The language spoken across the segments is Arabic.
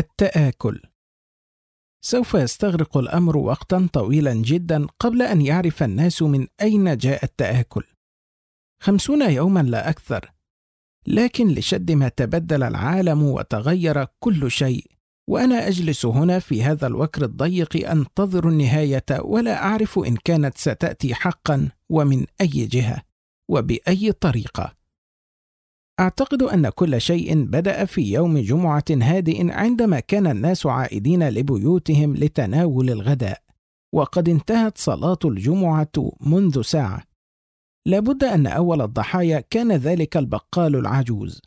التآكل. سوف يستغرق الأمر وقتا طويلا جدا قبل أن يعرف الناس من أين جاء التآكل. خمسون يوما لا أكثر. لكن لشد ما تبدل العالم وتغير كل شيء وأنا أجلس هنا في هذا الوكر الضيق أنتظر النهاية ولا أعرف إن كانت ستأتي حقا ومن أي جهة وبأي طريقة. أعتقد أن كل شيء بدأ في يوم جمعة هادئ عندما كان الناس عائدين لبيوتهم لتناول الغداء، وقد انتهت صلاة الجمعة منذ ساعة. لابد أن أول الضحايا كان ذلك البقال العجوز.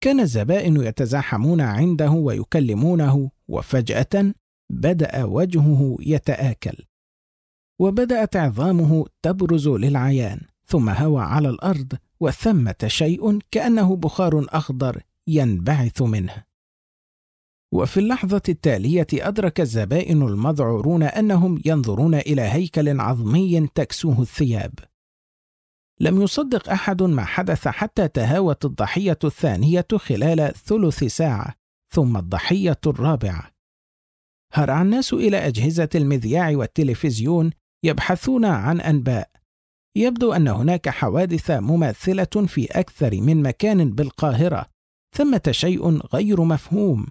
كان الزبائن يتزاحمون عنده ويكلمونه، وفجأة بدأ وجهه يتآكل. وبدأت عظامه تبرز للعيان، ثم هوى على الأرض وثمة شيء كأنه بخار أخضر ينبعث منه. وفي اللحظة التالية أدرك الزبائن المذعورون أنهم ينظرون إلى هيكل عظمي تكسوه الثياب. لم يصدق أحد ما حدث حتى تهاوت الضحية الثانية خلال ثلث ساعة، ثم الضحية الرابعة. هرع الناس إلى أجهزة المذياع والتلفزيون يبحثون عن أنباء، يبدو أن هناك حوادث مماثلة في أكثر من مكان بالقاهرة، ثمة شيء غير مفهوم.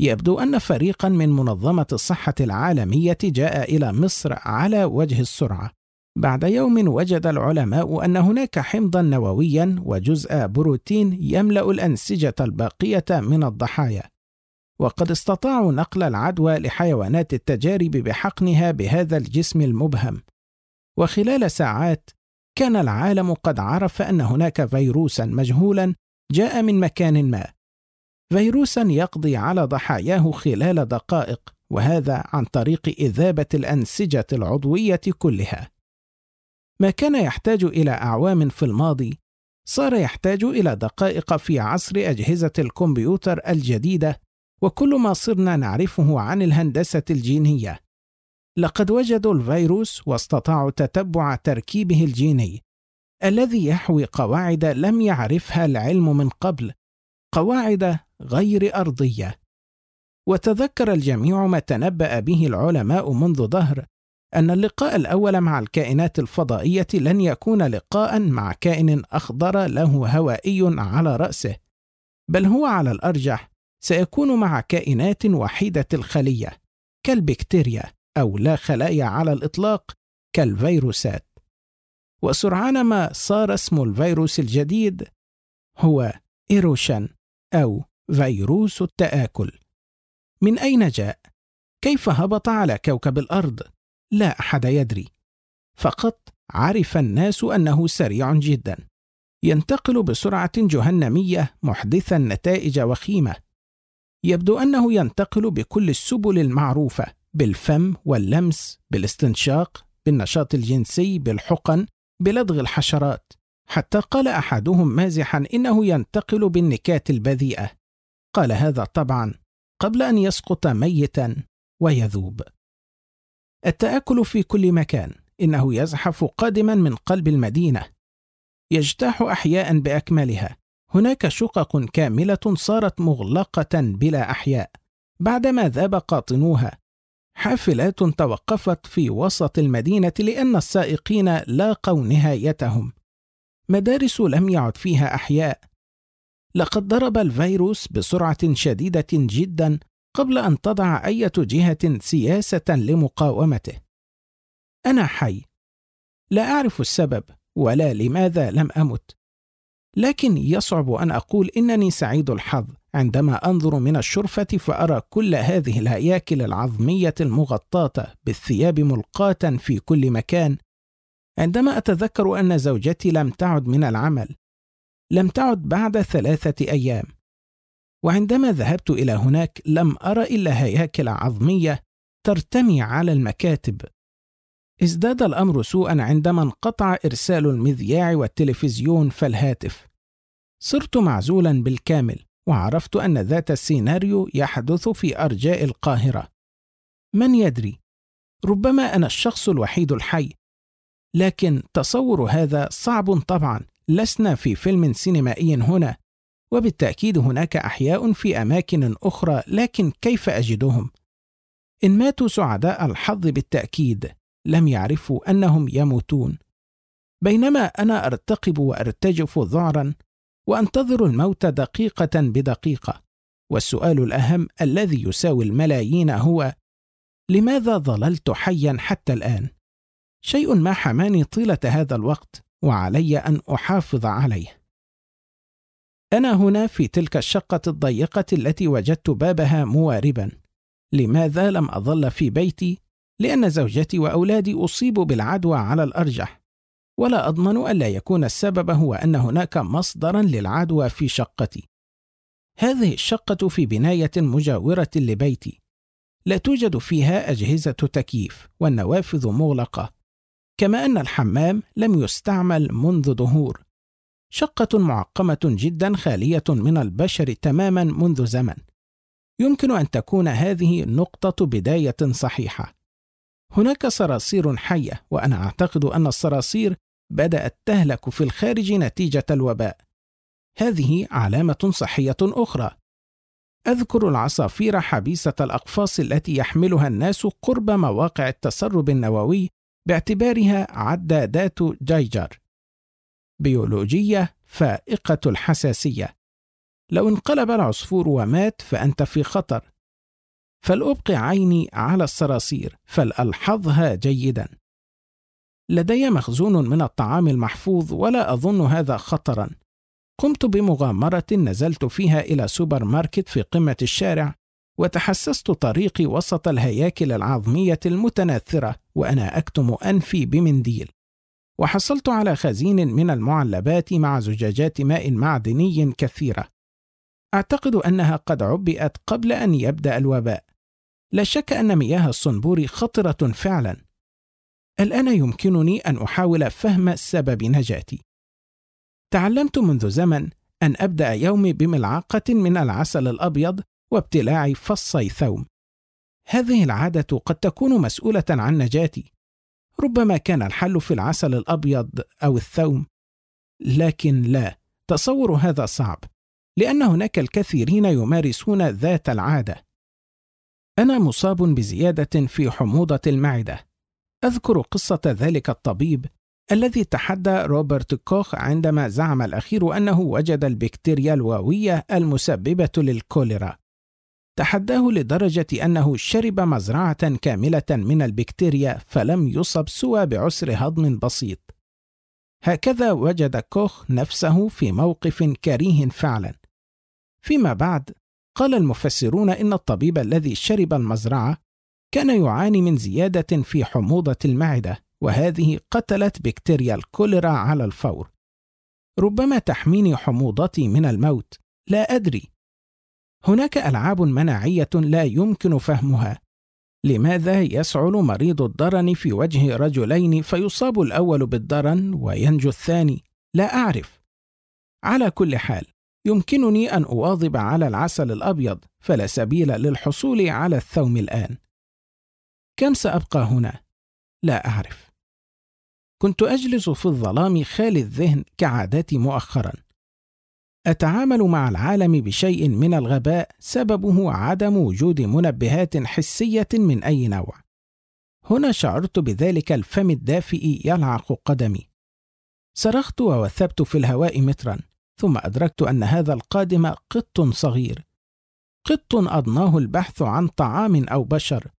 يبدو أن فريقا من منظمة الصحة العالمية جاء إلى مصر على وجه السرعة. بعد يوم وجد العلماء أن هناك حمضا نوويا وجزء بروتين يملأ الأنسجة الباقية من الضحايا. وقد استطاعوا نقل العدوى لحيوانات التجارب بحقنها بهذا الجسم المبهم وخلال ساعات كان العالم قد عرف أن هناك فيروسا مجهولا جاء من مكان ما. فيروسا يقضي على ضحاياه خلال دقائق وهذا عن طريق إذابة الأنسجة العضوية كلها. ما كان يحتاج إلى أعوام في الماضي صار يحتاج إلى دقائق في عصر أجهزة الكمبيوتر الجديدة وكل ما صرنا نعرفه عن الهندسة الجينية. لقد وجدوا الفيروس واستطاعوا تتبع تركيبه الجيني. الذي يحوي قواعد لم يعرفها العلم من قبل قواعد غير أرضية. وتذكر الجميع ما تنبأ به العلماء منذ دهر أن اللقاء الأول مع الكائنات الفضائية لن يكون لقاء مع كائن أخضر له هوائي على رأسه بل هو على الأرجح سيكون مع كائنات وحيدة الخلية كالبكتيريا. أو لا خلايا على الإطلاق كالفيروسات. وسرعان ما صار اسم الفيروس الجديد هو إيروشن أو فيروس التآكل. من أين جاء؟ كيف هبط على كوكب الأرض؟ لا أحد يدري. فقط عرف الناس أنه سريع جدا. ينتقل بسرعة جهنمية محدثا نتائج وخيمة. يبدو أنه ينتقل بكل السبل المعروفة. بالفم واللمس بالاستنشاق بالنشاط الجنسي بالحقن بلدغ الحشرات. حتى قال أحدهم مازحا إنه ينتقل بالنكات البذيئة. قال هذا طبعا قبل أن يسقط ميتا ويذوب. التأكل في كل مكان إنه يزحف قادما من قلب المدينة. يجتاح أحياء بأكملها. هناك شقق كاملة صارت مغلقة بلا أحياء. بعدما ذاب قاطنوها حافلات توقفت في وسط المدينة لأن السائقين لاقوا نهايتهم. مدارس لم يعد فيها أحياء. لقد ضرب الفيروس بسرعة شديدة جدا قبل أن تضع أي جهة سياسة لمقاومته. أنا حي. لا أعرف السبب ولا لماذا لم أمت. لكن يصعب أن أقول إنني سعيد الحظ. عندما أنظر من الشرفة فأرى كل هذه الهياكل العظمية المغطاة بالثياب ملقاة في كل مكان. عندما أتذكر أن زوجتي لم تعد من العمل لم تعد بعد ثلاثة أيام. وعندما ذهبت إلى هناك لم أرى إلا هياكل عظمية ترتمي على المكاتب. ازداد الأمر سوءا عندما انقطع إرسال المذياع والتلفزيون فالهاتف صرت معزولا بالكامل وعرفت أن ذات السيناريو يحدث في أرجاء القاهرة. من يدري؟ ربما أنا الشخص الوحيد الحي. لكن تصور هذا صعب طبعا، لسنا في فيلم سينمائي هنا، وبالتأكيد هناك أحياء في أماكن أخرى لكن كيف أجدهم؟ إن ماتوا سعداء الحظ بالتأكيد لم يعرفوا أنهم يموتون بينما أنا أرتقب وأرتجف ذعرا وأنتظر الموت دقيقة بدقيقة والسؤال الأهم الذي يساوي الملايين هو لماذا ظللت حيا حتى الآن؟ شيء ما حماني طيلة هذا الوقت وعلي أن أحافظ عليه أنا هنا في تلك الشقة الضيقة التي وجدت بابها مواربا لماذا لم أظل في بيتي؟ لأن زوجتي وأولادي أصيبوا بالعدوى على الأرجح. ولا أضمن ألا يكون السبب هو أن هناك مصدرا للعدوى في شقتي. هذه الشقة في بناية مجاورة لبيتي. لا توجد فيها أجهزة تكييف والنوافذ مغلقة. كما أن الحمام لم يستعمل منذ دهور شقة معقمة جدا خالية من البشر تماما منذ زمن. يمكن أن تكون هذه نقطة بداية صحيحة. هناك صراصير حية وأنا أعتقد أن الصراصير بدأت تهلك في الخارج نتيجة الوباء. هذه علامة صحية أخرى. أذكر العصافير حبيسة الأقفاص التي يحملها الناس قرب مواقع التسرب النووي باعتبارها عدادات جايجر بيولوجية فائقة الحساسية. لو انقلب العصفور ومات فأنت في خطر. فلأبقي عيني على الصراصير فلألحظها جيدا. لدي مخزون من الطعام المحفوظ ولا أظن هذا خطرا. قمت بمغامرة نزلت فيها إلى سوبر ماركت في قمة الشارع وتحسست طريقي وسط الهياكل العظمية المتناثرة وأنا أكتم أنفي بمنديل. وحصلت على خزين من المعلبات مع زجاجات ماء معدني كثيرة. أعتقد أنها قد عبئت قبل أن يبدأ الوباء. لا شك أن مياه الصنبور خطرة فعلا. الآن يمكنني أن أحاول فهم سبب نجاتي. تعلمت منذ زمن أن أبدأ يومي بملعقة من العسل الأبيض وابتلاع فصي ثوم هذه العادة قد تكون مسؤولة عن نجاتي. ربما كان الحل في العسل الأبيض أو الثوم. لكن لا تصور هذا صعب لأن هناك الكثيرين يمارسون ذات العادة. أنا مصاب بزيادة في حموضة المعدة أذكر قصة ذلك الطبيب الذي تحدى روبرت كوخ عندما زعم الأخير أنه وجد البكتيريا الواوية المسببة للكوليرا. تحداه لدرجة أنه شرب مزرعة كاملة من البكتيريا فلم يصب سوى بعسر هضم بسيط. هكذا وجد كوخ نفسه في موقف كريه فعلا. فيما بعد قال المفسرون إن الطبيب الذي شرب المزرعة كان يعاني من زيادة في حموضة المعدة وهذه قتلت بكتيريا الكوليرا على الفور. ربما تحميني حموضتي من الموت لا أدري. هناك ألعاب مناعية لا يمكن فهمها. لماذا يسعل مريض الضرن في وجه رجلين فيصاب الأول بالضرن وينجو الثاني؟ لا أعرف. على كل حال يمكنني أن أواظب على العسل الأبيض فلا سبيل للحصول على الثوم الآن. كم سأبقى هنا؟ لا أعرف. كنت أجلس في الظلام خالي الذهن كعادتي مؤخرا. أتعامل مع العالم بشيء من الغباء سببه عدم وجود منبهات حسية من أي نوع. هنا شعرت بذلك الفم الدافئ يلعق قدمي. صرخت ووثبت في الهواء مترا. ثم أدركت أن هذا القادم قط صغير. قط أضناه البحث عن طعام أو بشر.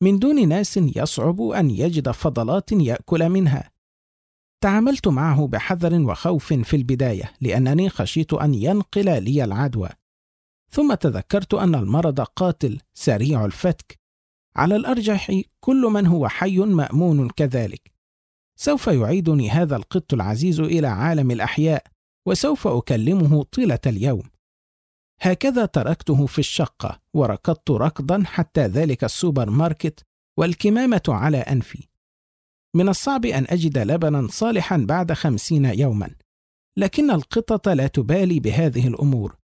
من دون ناس يصعب أن يجد فضلات يأكل منها. تعاملت معه بحذر وخوف في البداية لأنني خشيت أن ينقل لي العدوى. ثم تذكرت أن المرض قاتل سريع الفتك. على الأرجح كل من هو حي مأمون كذلك. سوف يعيدني هذا القط العزيز إلى عالم الأحياء. وسوف أكلمه طيلة اليوم. هكذا تركته في الشقة وركضت ركضا حتى ذلك السوبر ماركت والكمامة على أنفي. من الصعب أن أجد لبنا صالحا بعد خمسين يوما لكن القطة لا تبالي بهذه الأمور.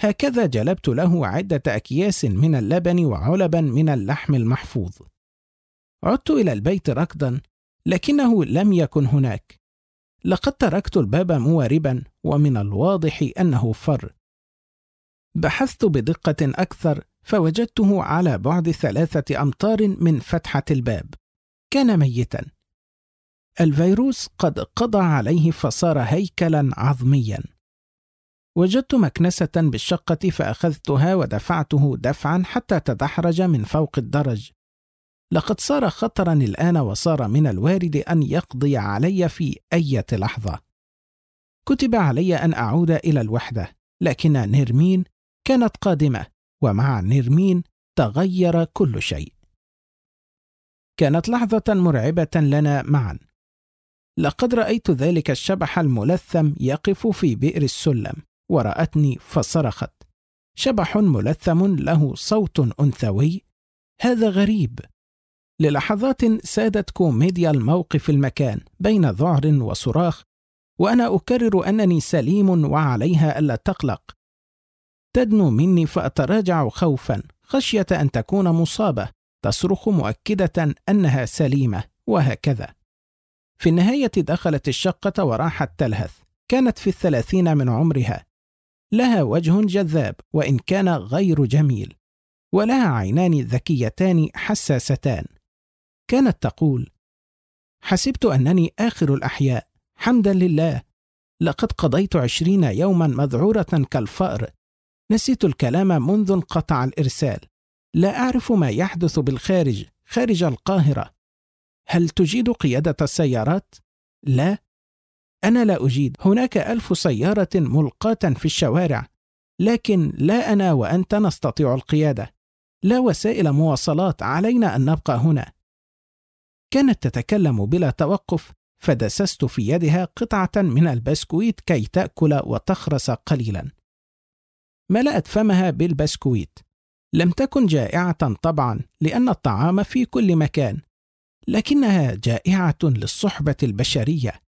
هكذا جلبت له عدة أكياس من اللبن وعلبا من اللحم المحفوظ. عدت إلى البيت ركضا لكنه لم يكن هناك. لقد تركت الباب مواربا ومن الواضح أنه فر. بحثت بدقة أكثر فوجدته على بعد ثلاثة أمتار من فتحة الباب. كان ميتا. الفيروس قد قضى عليه فصار هيكلا عظميا. وجدت مكنسة بالشقة فأخذتها ودفعته دفعا حتى تدحرج من فوق الدرج. لقد صار خطرا الآن وصار من الوارد أن يقضي علي في إيه لحظة. كتب علي أن أعود إلى الوحدة لكن نيرمين كانت قادمة ومع نيرمين تغير كل شيء. كانت لحظة مرعبة لنا معا. لقد رأيت ذلك الشبح الملثم يقف في بئر السلم ورأتني فصرخت. شبح ملثم له صوت أنثوي؟ هذا غريب. للحظات سادت كوميديا الموقف المكان بين ذعر وصراخ وأنا أكرر أنني سليم وعليها ألا تقلق. تدنو مني فأتراجع خوفا خشية أن تكون مصابة. تصرخ مؤكدة أنها سليمة وهكذا. في النهاية دخلت الشقة وراحت تلهث. كانت في الثلاثين من عمرها. لها وجه جذاب وإن كان غير جميل. ولها عينان ذكيتان حساستان. كانت تقول حسبت أنني آخر الأحياء حمدا لله. لقد قضيت عشرين يوما مذعورة كالفأر. نسيت الكلام منذ انقطع الإرسال. لا أعرف ما يحدث بالخارج خارج القاهرة. هل تجيد قيادة السيارات؟ لا. أنا لا أجيد. هناك ألف سيارة ملقاة في الشوارع. لكن لا أنا وأنت نستطيع القيادة. لا وسائل مواصلات علينا أن نبقى هنا. كانت تتكلم بلا توقف فدسست في يدها قطعة من البسكويت كي تأكل وتخرس قليلا. ملأت فمها بالبسكويت. لم تكن جائعة طبعا لأن الطعام في كل مكان لكنها جائعة للصحبة البشرية.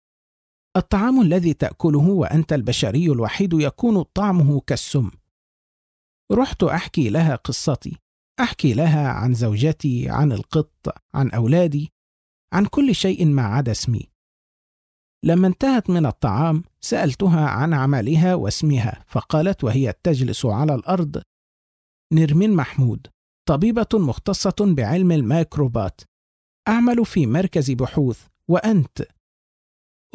الطعام الذي تأكله وأنت البشري الوحيد يكون طعمه كالسم. رحت أحكي لها قصتي أحكي لها عن زوجتي عن القط عن أولادي عن كل شيء ما عدا اسمي. لما انتهت من الطعام سألتها عن عملها واسمها فقالت وهي تجلس على الأرض نرمين محمود طبيبة مختصة بعلم الميكروبات. أعمل في مركز بحوث وأنت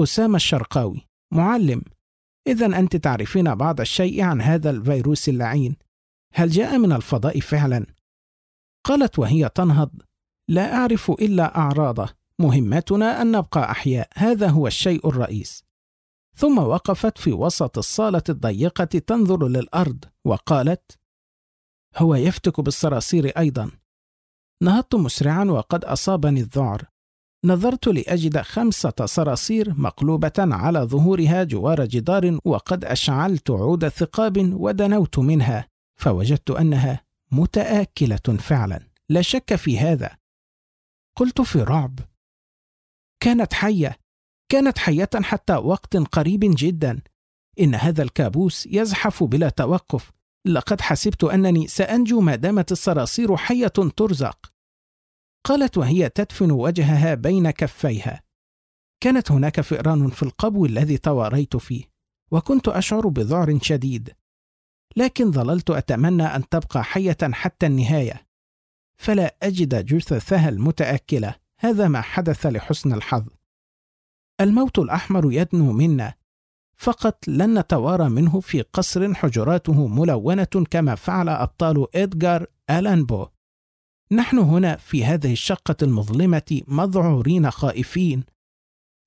أسامة الشرقاوي معلم. اذا أنت تعرفين بعض الشيء عن هذا الفيروس اللعين. هل جاء من الفضاء فعلا؟ قالت وهي تنهض. لا أعرف إلا أعراضه. مهمتنا أن نبقى أحياء هذا هو الشيء الرئيس. ثم وقفت في وسط الصالة الضيقة تنظر للأرض وقالت هو يفتك بالصراصير أيضا. نهضت مسرعا وقد أصابني الذعر. نظرت لأجد خمسة صراصير مقلوبة على ظهورها جوار جدار وقد أشعلت عود ثقاب ودنوت منها فوجدت أنها متآكلة فعلا. لا شك في هذا. قلت في رعب كانت حية كانت حية حتى وقت قريب جدا. إن هذا الكابوس يزحف بلا توقف. لقد حسبت أنني سأنجو ما دامت الصراصير حية ترزق. قالت وهي تدفن وجهها بين كفيها. كانت هناك فئران في القبو الذي تواريت فيه وكنت أشعر بذعر شديد. لكن ظللت أتمنى أن تبقى حية حتى النهاية. فلا أجد جثثها المتأكلة. هذا ما حدث لحسن الحظ. الموت الأحمر يدنو منا فقط لن نتوارى منه في قصر حجراته ملونة كما فعل أبطال إدغار آلان بو. نحن هنا في هذه الشقة المظلمة مذعورين خائفين.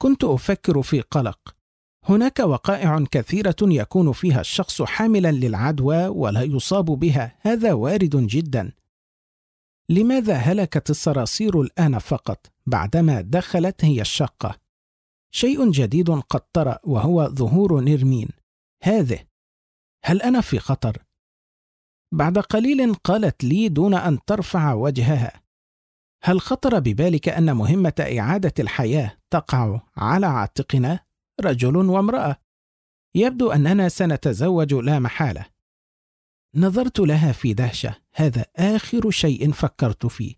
كنت أفكر في قلق. هناك وقائع كثيرة يكون فيها الشخص حاملا للعدوى ولا يصاب بها. هذا وارد جدا. لماذا هلكت الصراصير الآن فقط بعدما دخلت هي الشقة؟ شيء جديد قد طرأ وهو ظهور نيرمين هذه. هل أنا في خطر؟ بعد قليل قالت لي دون أن ترفع وجهها. هل خطر ببالك أن مهمة إعادة الحياة تقع على عاتقنا؟ رجل وامرأة. يبدو أننا سنتزوج لا محالة. نظرت لها في دهشة هذا آخر شيء فكرت فيه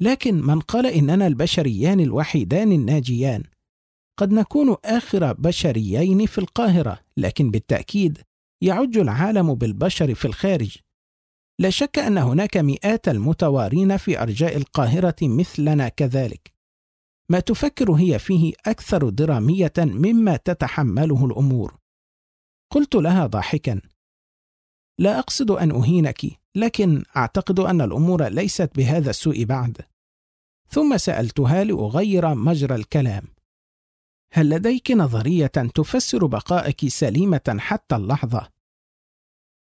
لكن من قال إننا البشريان الوحيدان الناجيان قد نكون آخر بشريين في القاهرة، لكن بالتأكيد يعج العالم بالبشر في الخارج. لا شك أن هناك مئات المتوارين في أرجاء القاهرة مثلنا كذلك. ما تفكر هي فيه أكثر درامية مما تتحمله الأمور. قلت لها ضاحكا: لا أقصد أن أهينك، لكن أعتقد أن الأمور ليست بهذا السوء بعد. ثم سألتها لأغير مجرى الكلام: هل لديك نظرية تفسر بقائك سليمة حتى اللحظة؟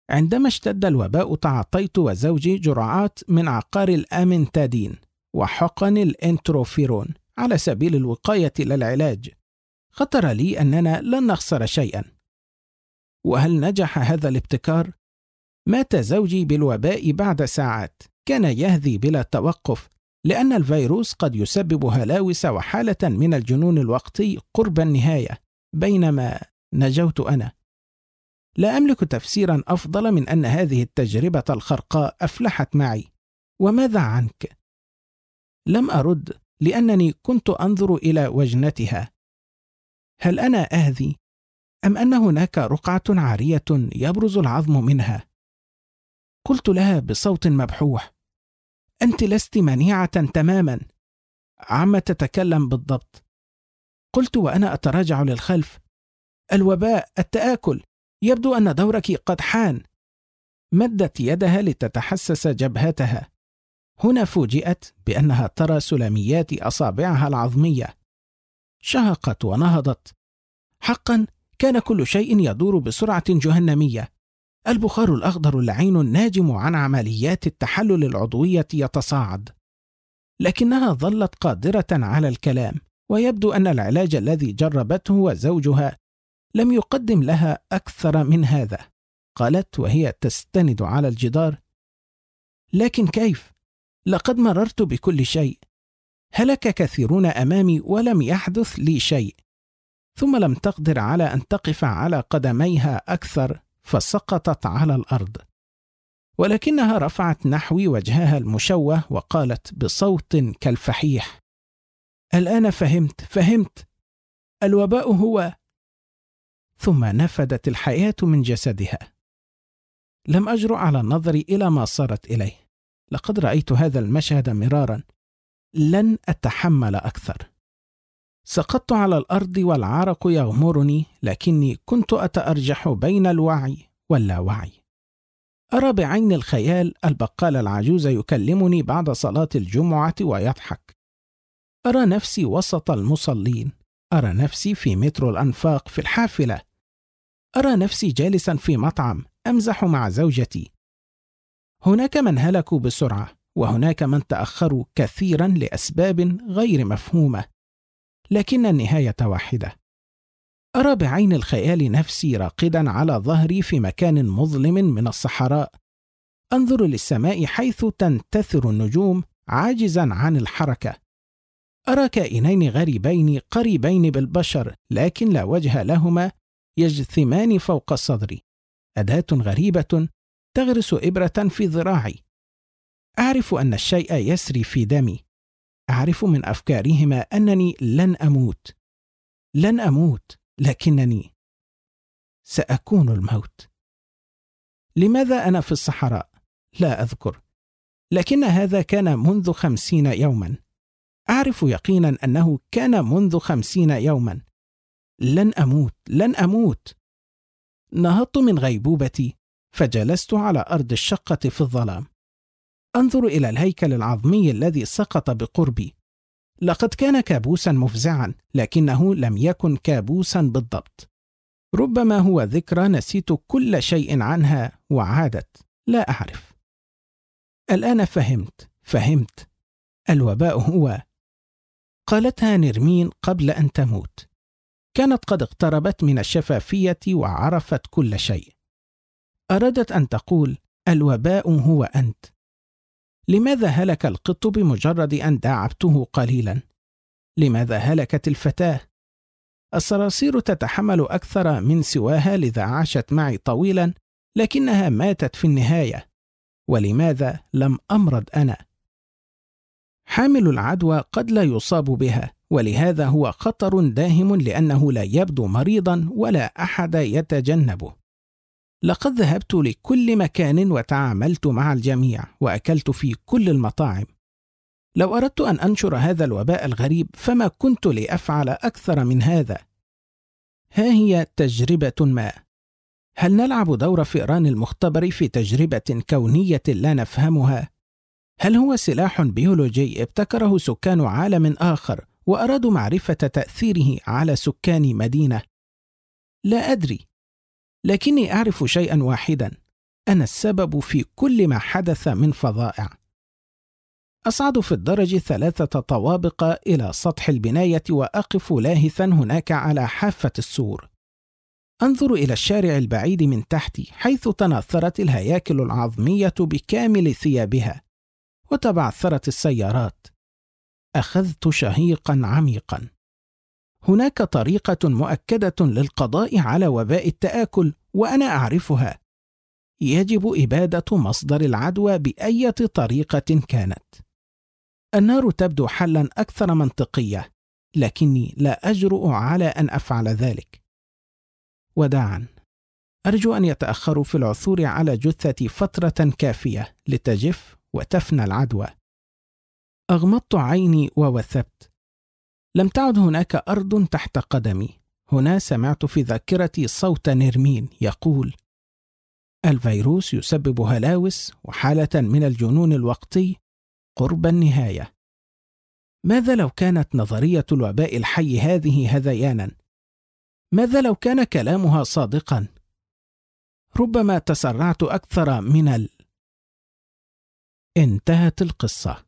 عندما اشتد الوباء تعاطيت وزوجي جرعات من عقار الآمنتادين وحقن الإنتروفيرون على سبيل الوقاية للعلاج. خطر لي أننا لن نخسر شيئا. وهل نجح هذا الابتكار؟ مات زوجي بالوباء بعد ساعات، كان يهذي بلا توقف لأن الفيروس قد يسبب هلاوس وحالة من الجنون الوقتي قرب النهاية، بينما نجوت أنا. لا أملك تفسيرا أفضل من أن هذه التجربة الخرقاء أفلحت معي. وماذا عنك؟ لم أرد لأنني كنت أنظر إلى وجنتها. هل أنا أهذي؟ أم أن هناك رقعة عارية يبرز العظم منها؟ قلت لها بصوت مبحوح: أنت لست منيعة تماما. عم تتكلم بالضبط. قلت وأنا أتراجع للخلف: الوباء، التآكل، يبدو أن دورك قد حان. مدت يدها لتتحسس جبهتها. هنا فوجئت بأنها ترى سلاميات أصابعها العظمية. شهقت ونهضت. حقا كان كل شيء يدور بسرعة جهنمية. البخار الأخضر اللعين الناجم عن عمليات التحلل العضوية يتصاعد. لكنها ظلت قادرة على الكلام، ويبدو أن العلاج الذي جربته وزوجها لم يقدم لها أكثر من هذا. قالت وهي تستند على الجدار: لكن كيف؟ لقد مررت بكل شيء. هلك كثيرون أمامي ولم يحدث لي شيء ثم لم تقدر على أن تقف على قدميها أكثر فسقطت على الأرض. ولكنها رفعت نحوي وجهها المشوه وقالت بصوت كالفحيح الآن فهمت فهمت. الوباء هو. ثم نفدت الحياة من جسدها. لم اجرؤ على النظر إلى ما صارت إليه. لقد رأيت هذا المشهد مرارا. لن أتحمل أكثر. سقطت على الأرض والعرق يغمرني لكني كنت أتأرجح بين الوعي واللاوعي. أرى بعين الخيال البقال العجوز يكلمني بعد صلاة الجمعة ويضحك. أرى نفسي وسط المصلين. أرى نفسي في مترو الأنفاق في الحافلة. أرى نفسي جالسا في مطعم أمزح مع زوجتي. هناك من هلكوا بسرعة وهناك من تأخروا كثيرا لأسباب غير مفهومة. لكن النهاية واحدة. أرى بعين الخيال نفسي راقدا على ظهري في مكان مظلم من الصحراء. أنظر للسماء حيث تنتثر النجوم عاجزا عن الحركة. أرى كائنين غريبين قريبين بالبشر لكن لا وجه لهما يجثمان فوق صدري. أداة غريبة تغرس إبرة في ذراعي. أعرف أن الشيء يسري في دمي. أعرف من أفكارهما أنني لن أموت. لن أموت لكنني سأكون الموت. لماذا أنا في الصحراء؟ لا أذكر. لكن هذا كان منذ خمسين يوما. أعرف يقينا أنه كان منذ خمسين يوما. لن أموت لن أموت. نهضت من غيبوبتي فجلست على أرض الشقة في الظلام. أنظر إلى الهيكل العظمي الذي سقط بقربي. لقد كان كابوسا مفزعا لكنه لم يكن كابوسا بالضبط. ربما هو ذكرى نسيت كل شيء عنها وعادت. لا أعرف. الآن فهمت فهمت. الوباء هو. قالتها نرمين قبل أن تموت. كانت قد اقتربت من الشفافية وعرفت كل شيء. أرادت أن تقول الوباء هو أنت. لماذا هلك القط بمجرد أن داعبته قليلا؟ لماذا هلكت الفتاة؟ الصراصير تتحمل أكثر من سواها لذا عاشت معي طويلا لكنها ماتت في النهاية. ولماذا لم أمرض أنا؟ حامل العدوى قد لا يصاب بها ولهذا هو خطر داهم لأنه لا يبدو مريضا ولا أحد يتجنبه. لقد ذهبت لكل مكان وتعاملت مع الجميع وأكلت في كل المطاعم. لو أردت أن أنشر هذا الوباء الغريب فما كنت لأفعل أكثر من هذا؟ ها هي تجربة ما. هل نلعب دور فئران المختبر في تجربة كونية لا نفهمها؟ هل هو سلاح بيولوجي ابتكره سكان عالم آخر وأرادوا معرفة تأثيره على سكان مدينة؟ لا أدري. لكني أعرف شيئا واحدا. أنا السبب في كل ما حدث من فظائع. أصعد في الدرج ثلاثة طوابق إلى سطح البناية وأقف لاهثا هناك على حافة السور. أنظر إلى الشارع البعيد من تحتي حيث تناثرت الهياكل العظمية بكامل ثيابها وتبعثرت السيارات. أخذت شهيقا عميقا. هناك طريقة مؤكدة للقضاء على وباء التآكل وأنا أعرفها. يجب إبادة مصدر العدوى بأية طريقة كانت. النار تبدو حلا أكثر منطقية لكني لا أجرؤ على أن أفعل ذلك. وداعا. أرجو أن يتأخروا في العثور على جثتي فترة كافية لتجف وتفنى العدوى. أغمضت عيني ووثبت. لم تعد هناك أرض تحت قدمي. هنا سمعت في ذاكرتي صوت نرمين يقول الفيروس يسبب هلاوس وحالة من الجنون الوقتي قرب النهاية. ماذا لو كانت نظرية الوباء الحي هذه هذيانا؟ ماذا لو كان كلامها صادقا؟ ربما تسرعت أكثر من ال انتهت القصة.